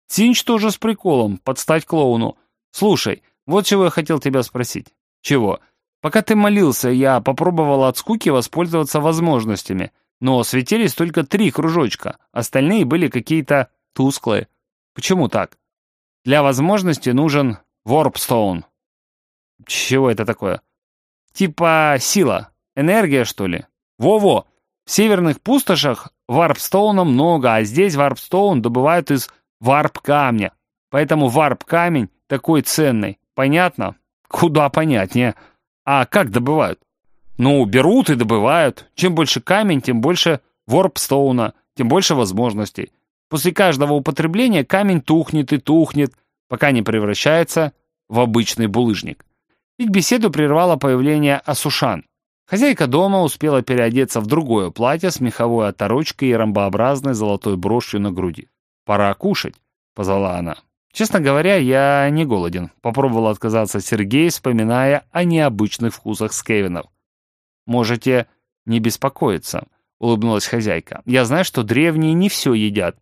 Speaker 1: Тинч тоже с приколом, подстать клоуну. «Слушай, вот чего я хотел тебя спросить». «Чего?» «Пока ты молился, я попробовал от скуки воспользоваться возможностями, но светились только три кружочка, остальные были какие-то тусклые. Почему так?» «Для возможности нужен ворпстоун». «Чего это такое?» «Типа сила, энергия, что ли?» «Во-во!» В северных пустошах варпстоуна много, а здесь варпстоун добывают из варп-камня. Поэтому варп-камень такой ценный. Понятно? Куда понятнее. А как добывают? Ну, берут и добывают. Чем больше камень, тем больше ворпстоуна, тем больше возможностей. После каждого употребления камень тухнет и тухнет, пока не превращается в обычный булыжник. Их беседу прервало появление Асушан. Хозяйка дома успела переодеться в другое платье с меховой оторочкой и ромбообразной золотой брошью на груди. «Пора кушать», — позвала она. «Честно говоря, я не голоден», — попробовал отказаться Сергей, вспоминая о необычных вкусах Скевинов. «Можете не беспокоиться», — улыбнулась хозяйка. «Я знаю, что древние не все едят.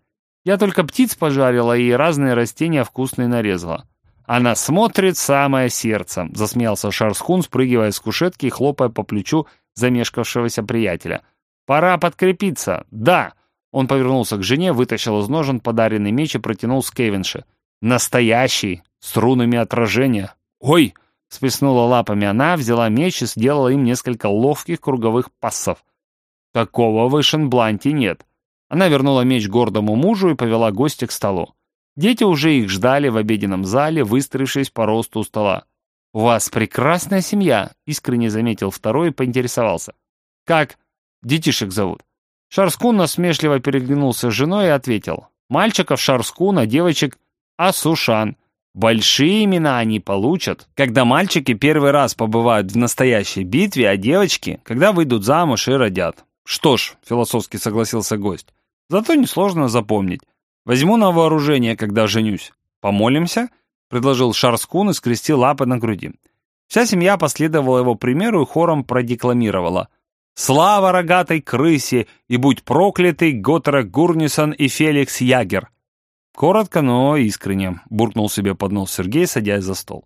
Speaker 1: Я только птиц пожарила и разные растения вкусные нарезала. Она смотрит самое сердце, засмеялся Шарсхун, спрыгивая с кушетки и хлопая по плечу замешкавшегося приятеля. Пора подкрепиться. Да. Он повернулся к жене, вытащил из ножен подаренный меч и протянул Скевинше. Настоящий, с рунами отражения. Ой! Сплеснула лапами она, взяла меч и сделала им несколько ловких круговых пассов. Такого в Ишенбланте нет. Она вернула меч гордому мужу и повела гостя к столу. Дети уже их ждали в обеденном зале, выстроившись по росту у стола. «У вас прекрасная семья», — искренне заметил второй и поинтересовался. «Как детишек зовут?» Шарскун насмешливо переглянулся с женой и ответил. «Мальчиков Шарскун, а девочек Асушан. Большие имена они получат, когда мальчики первый раз побывают в настоящей битве, а девочки, когда выйдут замуж и родят. Что ж, философски согласился гость, зато несложно запомнить. Возьму на вооружение, когда женюсь. Помолимся?» — предложил Шарскун и скрестил лапы на груди. Вся семья последовала его примеру и хором продекламировала. «Слава рогатой крысе, и будь проклятый Готрек Гурнисон и Феликс Ягер!» Коротко, но искренне, буркнул себе под нос Сергей, садясь за стол.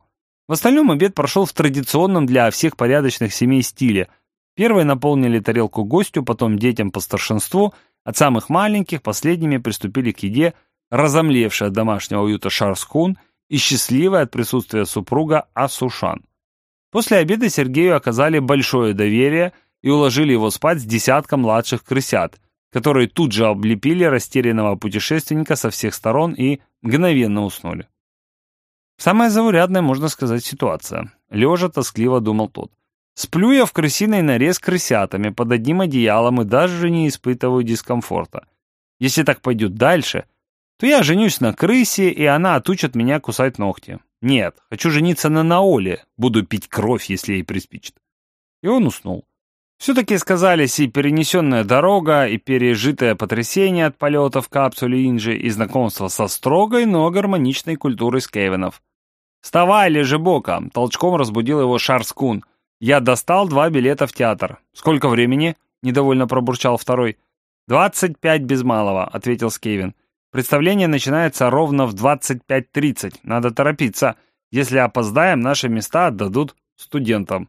Speaker 1: В остальном обед прошел в традиционном для всех порядочных семей стиле. Первые наполнили тарелку гостю, потом детям по старшинству, от самых маленьких последними приступили к еде, разомлевшая от домашнего уюта Шарскун – и счастливой от присутствия супруга Асушан. После обеда Сергею оказали большое доверие и уложили его спать с десятком младших крысят, которые тут же облепили растерянного путешественника со всех сторон и мгновенно уснули. Самая заурядная, можно сказать, ситуация. Лежа тоскливо думал тот. Сплю я в крысиной норе с крысятами под одним одеялом и даже не испытываю дискомфорта. Если так пойдет дальше, то я женюсь на крысе, и она отучит меня кусать ногти. Нет, хочу жениться на Наоле, буду пить кровь, если ей приспичит. И он уснул. Все-таки сказались и перенесенная дорога, и пережитое потрясение от полета в капсуле Инжи, и знакомство со строгой, но гармоничной культурой Скейвенов. «Вставай, лежи боком!» — толчком разбудил его Шарскун. «Я достал два билета в театр. Сколько времени?» — недовольно пробурчал второй. «Двадцать пять без малого», — ответил Скейвен. Представление начинается ровно в 25.30. Надо торопиться. Если опоздаем, наши места отдадут студентам.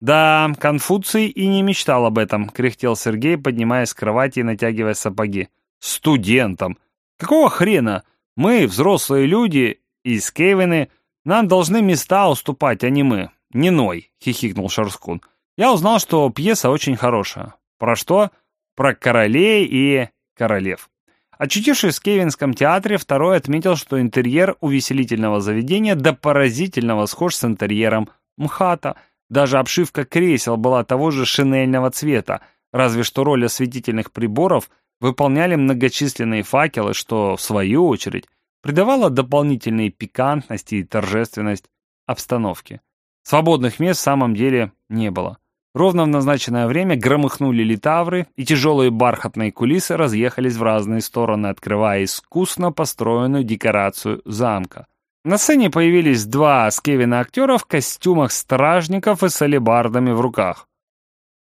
Speaker 1: Да, Конфуций и не мечтал об этом, кряхтел Сергей, поднимаясь с кровати и натягивая сапоги. Студентам. Какого хрена? Мы, взрослые люди, из Кевины, нам должны места уступать, а не мы. Не ной, хихикнул Шарскун. Я узнал, что пьеса очень хорошая. Про что? Про королей и королев. Очутившись в Кевинском театре, второй отметил, что интерьер увеселительного заведения до поразительного схож с интерьером МХАТа. Даже обшивка кресел была того же шинельного цвета, разве что роль осветительных приборов выполняли многочисленные факелы, что, в свою очередь, придавало дополнительной пикантности и торжественность обстановке. Свободных мест в самом деле не было. Ровно в назначенное время громыхнули литавры, и тяжелые бархатные кулисы разъехались в разные стороны, открывая искусно построенную декорацию замка. На сцене появились два скевина актера в костюмах стражников и с алебардами в руках.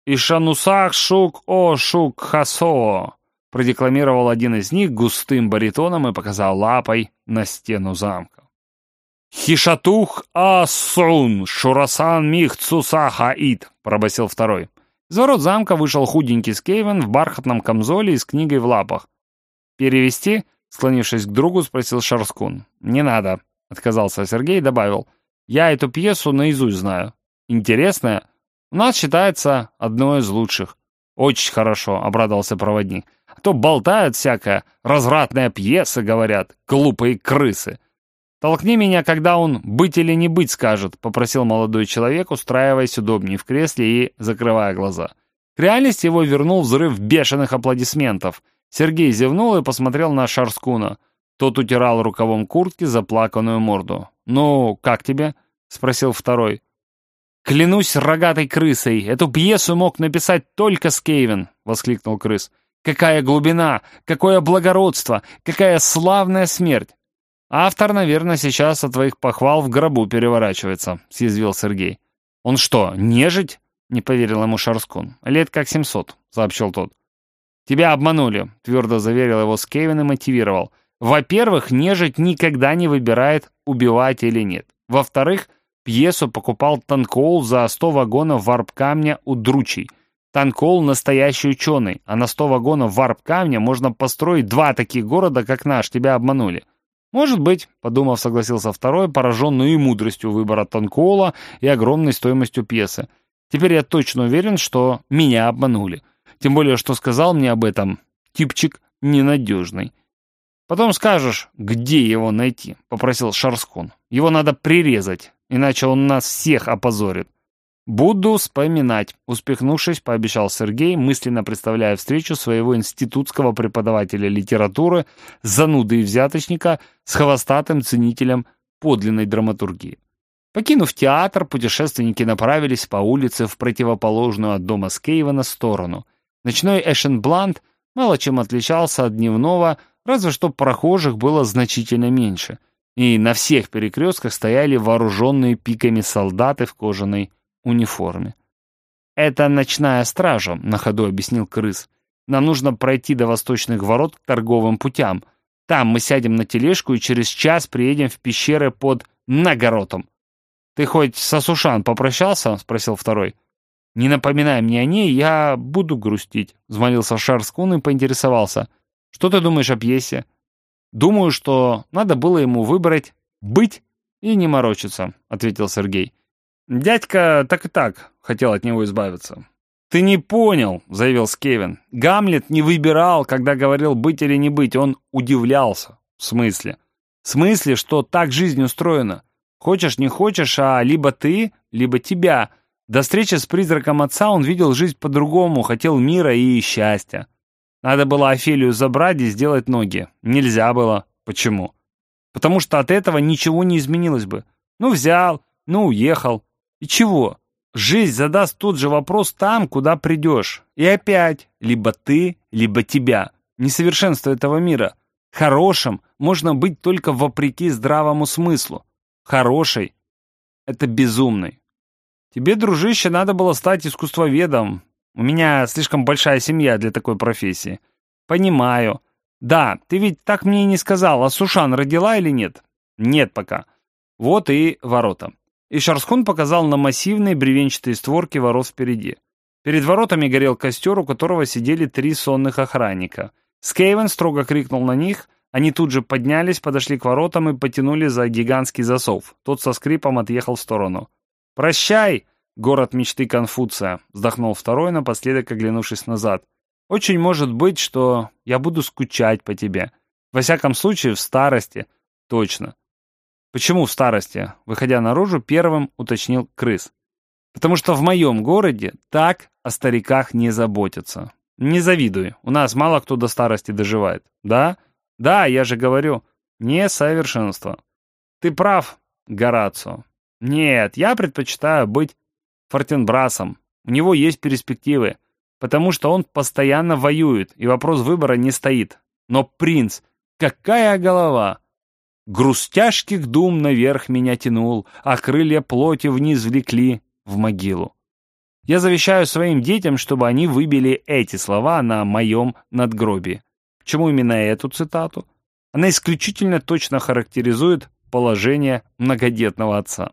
Speaker 1: «Ишанусах шук о шук хасо», продекламировал один из них густым баритоном и показал лапой на стену замка. «Хишатух асун, шурасан мих цусахаид», — пробасил второй. Из ворот замка вышел худенький Скейвен в бархатном камзоле и с книгой в лапах. «Перевести?» — склонившись к другу, спросил Шарскун. «Не надо», — отказался Сергей и добавил. «Я эту пьесу наизусть знаю. Интересная. У нас считается одной из лучших». «Очень хорошо», — обрадовался проводник. «А то болтают всякое, развратная пьеса, говорят, глупые крысы». «Толкни меня, когда он быть или не быть скажет», — попросил молодой человек, устраиваясь удобнее в кресле и закрывая глаза. К реальности его вернул взрыв бешеных аплодисментов. Сергей зевнул и посмотрел на Шарскуна. Тот утирал рукавом куртки заплаканную морду. «Ну, как тебе?» — спросил второй. «Клянусь рогатой крысой, эту пьесу мог написать только Скейвен!» — воскликнул крыс. «Какая глубина! Какое благородство! Какая славная смерть! «Автор, наверное, сейчас от твоих похвал в гробу переворачивается», — съязвил Сергей. «Он что, нежить?» — не поверил ему Шарскун. «Лет как семьсот», — сообщил тот. «Тебя обманули», — твердо заверил его Скевин и мотивировал. «Во-первых, нежить никогда не выбирает, убивать или нет. Во-вторых, пьесу покупал Танкоул за 100 вагонов варп-камня у Дручей. Танкоул — настоящий ученый, а на 100 вагонов варп-камня можно построить два таких города, как наш, тебя обманули». «Может быть», — подумав, согласился второй, пораженный и мудростью выбора Танкола и огромной стоимостью пьесы. «Теперь я точно уверен, что меня обманули. Тем более, что сказал мне об этом типчик ненадежный». «Потом скажешь, где его найти», — попросил Шарскун. «Его надо прирезать, иначе он нас всех опозорит». «Буду вспоминать», — успехнувшись, пообещал Сергей, мысленно представляя встречу своего институтского преподавателя литературы, зануды и взяточника с хвостатым ценителем подлинной драматургии. Покинув театр, путешественники направились по улице в противоположную от дома Скейвена сторону. Ночной Эшенбланд мало чем отличался от дневного, разве что прохожих было значительно меньше. И на всех перекрестках стояли вооруженные пиками солдаты в кожаной униформе. «Это ночная стража», — на ходу объяснил крыс. «Нам нужно пройти до восточных ворот к торговым путям. Там мы сядем на тележку и через час приедем в пещеры под Нагоротом». «Ты хоть с Асушан попрощался?» — спросил второй. «Не напоминай мне о ней, я буду грустить», — взмолился Шарскун и поинтересовался. «Что ты думаешь о пьесе?» «Думаю, что надо было ему выбрать «быть» и не морочиться», — ответил Сергей. Дядька так и так хотел от него избавиться. «Ты не понял», — заявил Скевин. «Гамлет не выбирал, когда говорил быть или не быть, он удивлялся». «В смысле?» «В смысле, что так жизнь устроена. Хочешь, не хочешь, а либо ты, либо тебя. До встречи с призраком отца он видел жизнь по-другому, хотел мира и счастья. Надо было Офелию забрать и сделать ноги. Нельзя было. Почему? Потому что от этого ничего не изменилось бы. Ну, взял, ну, уехал. И чего? Жизнь задаст тот же вопрос там, куда придешь. И опять, либо ты, либо тебя. Несовершенство этого мира. Хорошим можно быть только вопреки здравому смыслу. Хороший — это безумный. Тебе, дружище, надо было стать искусствоведом. У меня слишком большая семья для такой профессии. Понимаю. Да, ты ведь так мне и не сказал, а Сушан родила или нет? Нет пока. Вот и ворота и Шарскун показал на массивные бревенчатые створки ворот впереди. Перед воротами горел костер, у которого сидели три сонных охранника. Скейвен строго крикнул на них, они тут же поднялись, подошли к воротам и потянули за гигантский засов. Тот со скрипом отъехал в сторону. «Прощай, город мечты Конфуция!» — вздохнул второй, напоследок оглянувшись назад. «Очень может быть, что я буду скучать по тебе. Во всяком случае, в старости. Точно. Почему в старости? Выходя наружу, первым уточнил крыс. Потому что в моем городе так о стариках не заботятся. Не завидуй, у нас мало кто до старости доживает. Да? Да, я же говорю, несовершенство. Ты прав, Горацио. Нет, я предпочитаю быть Фортенбрасом. У него есть перспективы, потому что он постоянно воюет, и вопрос выбора не стоит. Но принц, какая голова! Груз тяжких дум наверх меня тянул, а крылья плоти вниз влекли в могилу. Я завещаю своим детям, чтобы они выбили эти слова на моем надгробии. Почему именно эту цитату? Она исключительно точно характеризует положение многодетного отца.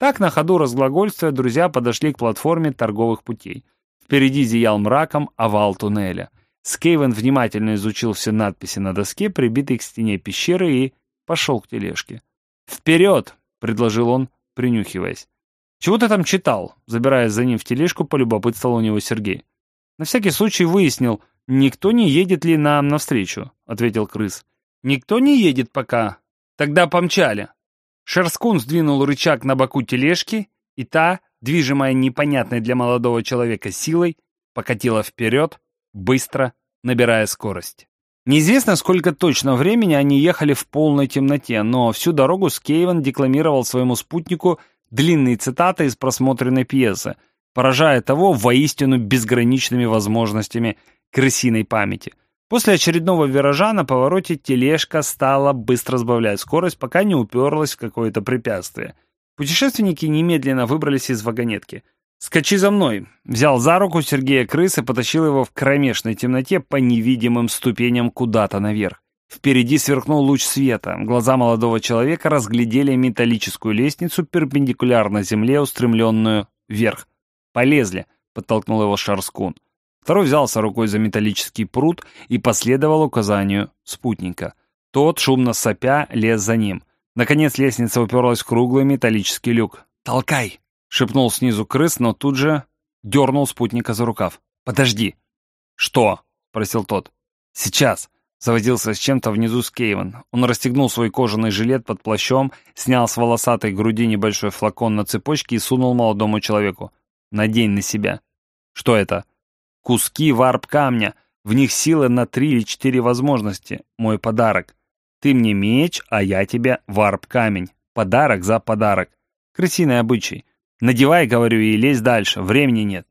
Speaker 1: Так, на ходу разглагольствуя, друзья подошли к платформе торговых путей. Впереди зиял мраком овал туннеля. Скейвен внимательно изучил все надписи на доске, прибитой к стене пещеры, и пошел к тележке. «Вперед!» — предложил он, принюхиваясь. «Чего ты там читал?» Забираясь за ним в тележку, полюбопытствовал у него Сергей. «На всякий случай выяснил, никто не едет ли нам навстречу», — ответил крыс. «Никто не едет пока. Тогда помчали». Шерскун сдвинул рычаг на боку тележки, и та, движимая непонятной для молодого человека силой, покатила вперед, быстро набирая скорость. Неизвестно, сколько точно времени они ехали в полной темноте, но всю дорогу Скейвен декламировал своему спутнику длинные цитаты из просмотренной пьесы, поражая того воистину безграничными возможностями крысиной памяти. После очередного виража на повороте тележка стала быстро сбавлять скорость, пока не уперлась в какое-то препятствие. Путешественники немедленно выбрались из вагонетки – «Скачи за мной!» Взял за руку Сергея крыс и потащил его в кромешной темноте по невидимым ступеням куда-то наверх. Впереди сверкнул луч света. Глаза молодого человека разглядели металлическую лестницу, перпендикулярно земле, устремленную вверх. «Полезли!» — подтолкнул его Шарскун. Второй взялся рукой за металлический пруд и последовал указанию спутника. Тот, шумно сопя, лез за ним. Наконец лестница уперлась в круглый металлический люк. «Толкай!» Шепнул снизу крыс, но тут же дернул спутника за рукав. «Подожди!» «Что?» — спросил тот. «Сейчас!» Завозился с чем-то внизу Скейвен. Он расстегнул свой кожаный жилет под плащом, снял с волосатой груди небольшой флакон на цепочке и сунул молодому человеку. «Надень на себя». «Что это?» «Куски варп-камня. В них силы на три или четыре возможности. Мой подарок. Ты мне меч, а я тебе варп-камень. Подарок за подарок. Крысиный обычай. Надевай, говорю, и лезь дальше. Времени нет».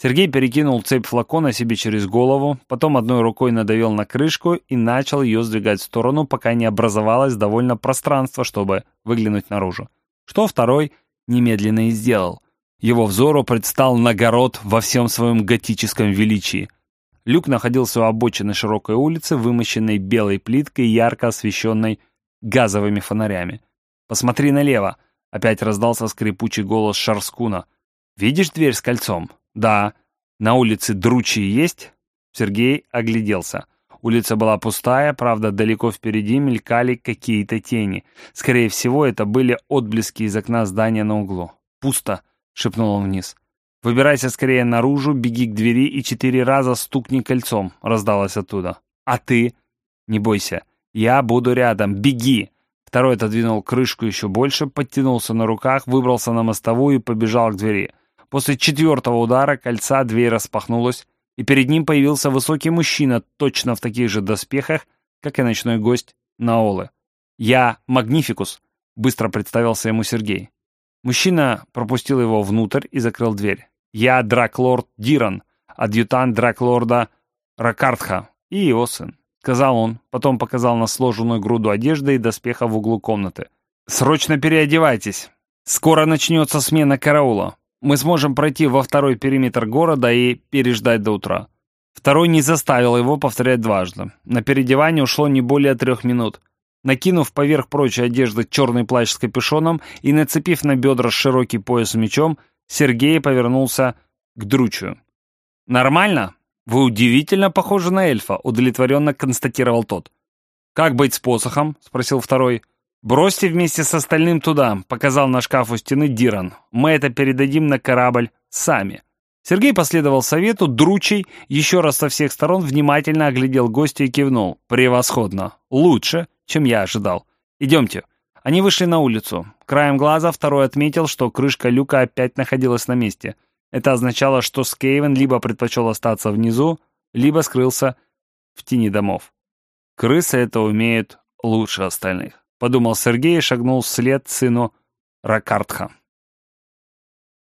Speaker 1: Сергей перекинул цепь флакона себе через голову, потом одной рукой надавил на крышку и начал ее сдвигать в сторону, пока не образовалось довольно пространство, чтобы выглянуть наружу. Что второй немедленно и сделал. Его взору предстал нагород во всем своем готическом величии. Люк находился у обочины широкой улицы, вымощенной белой плиткой, ярко освещенной газовыми фонарями. «Посмотри налево!» — опять раздался скрипучий голос Шарскуна. «Видишь дверь с кольцом?» «Да. На улице дручи есть?» Сергей огляделся. Улица была пустая, правда, далеко впереди мелькали какие-то тени. Скорее всего, это были отблески из окна здания на углу. «Пусто», — шепнул он вниз. «Выбирайся скорее наружу, беги к двери и четыре раза стукни кольцом», — раздалось оттуда. «А ты?» «Не бойся. Я буду рядом. Беги!» Второй отодвинул крышку еще больше, подтянулся на руках, выбрался на мостовую и побежал к двери. После четвертого удара кольца дверь распахнулась, и перед ним появился высокий мужчина, точно в таких же доспехах, как и ночной гость Наолы. «Я Магнификус», — быстро представился ему Сергей. Мужчина пропустил его внутрь и закрыл дверь. «Я Драклорд Диран, адъютант Драклорда Ракартха и его сын», — сказал он, потом показал на сложенную груду одежды и доспеха в углу комнаты. «Срочно переодевайтесь. Скоро начнется смена караула мы сможем пройти во второй периметр города и переждать до утра. Второй не заставил его повторять дважды. На переодевание ушло не более трех минут. Накинув поверх прочей одежды черный плащ с капюшоном и нацепив на бедра широкий пояс мечом, Сергей повернулся к Дручу. «Нормально? Вы удивительно похожи на эльфа», — удовлетворенно констатировал тот. «Как быть с посохом?» — спросил второй. «Бросьте вместе с остальным туда», — показал на шкаф у стены Диран. «Мы это передадим на корабль сами». Сергей последовал совету, Дручий еще раз со всех сторон внимательно оглядел гостя и кивнул. «Превосходно. Лучше, чем я ожидал. Идемте». Они вышли на улицу. Краем глаза второй отметил, что крышка люка опять находилась на месте. Это означало, что Скейвен либо предпочел остаться внизу, либо скрылся в тени домов. Крысы это умеют лучше остальных подумал Сергей и шагнул вслед сыну Ракартха.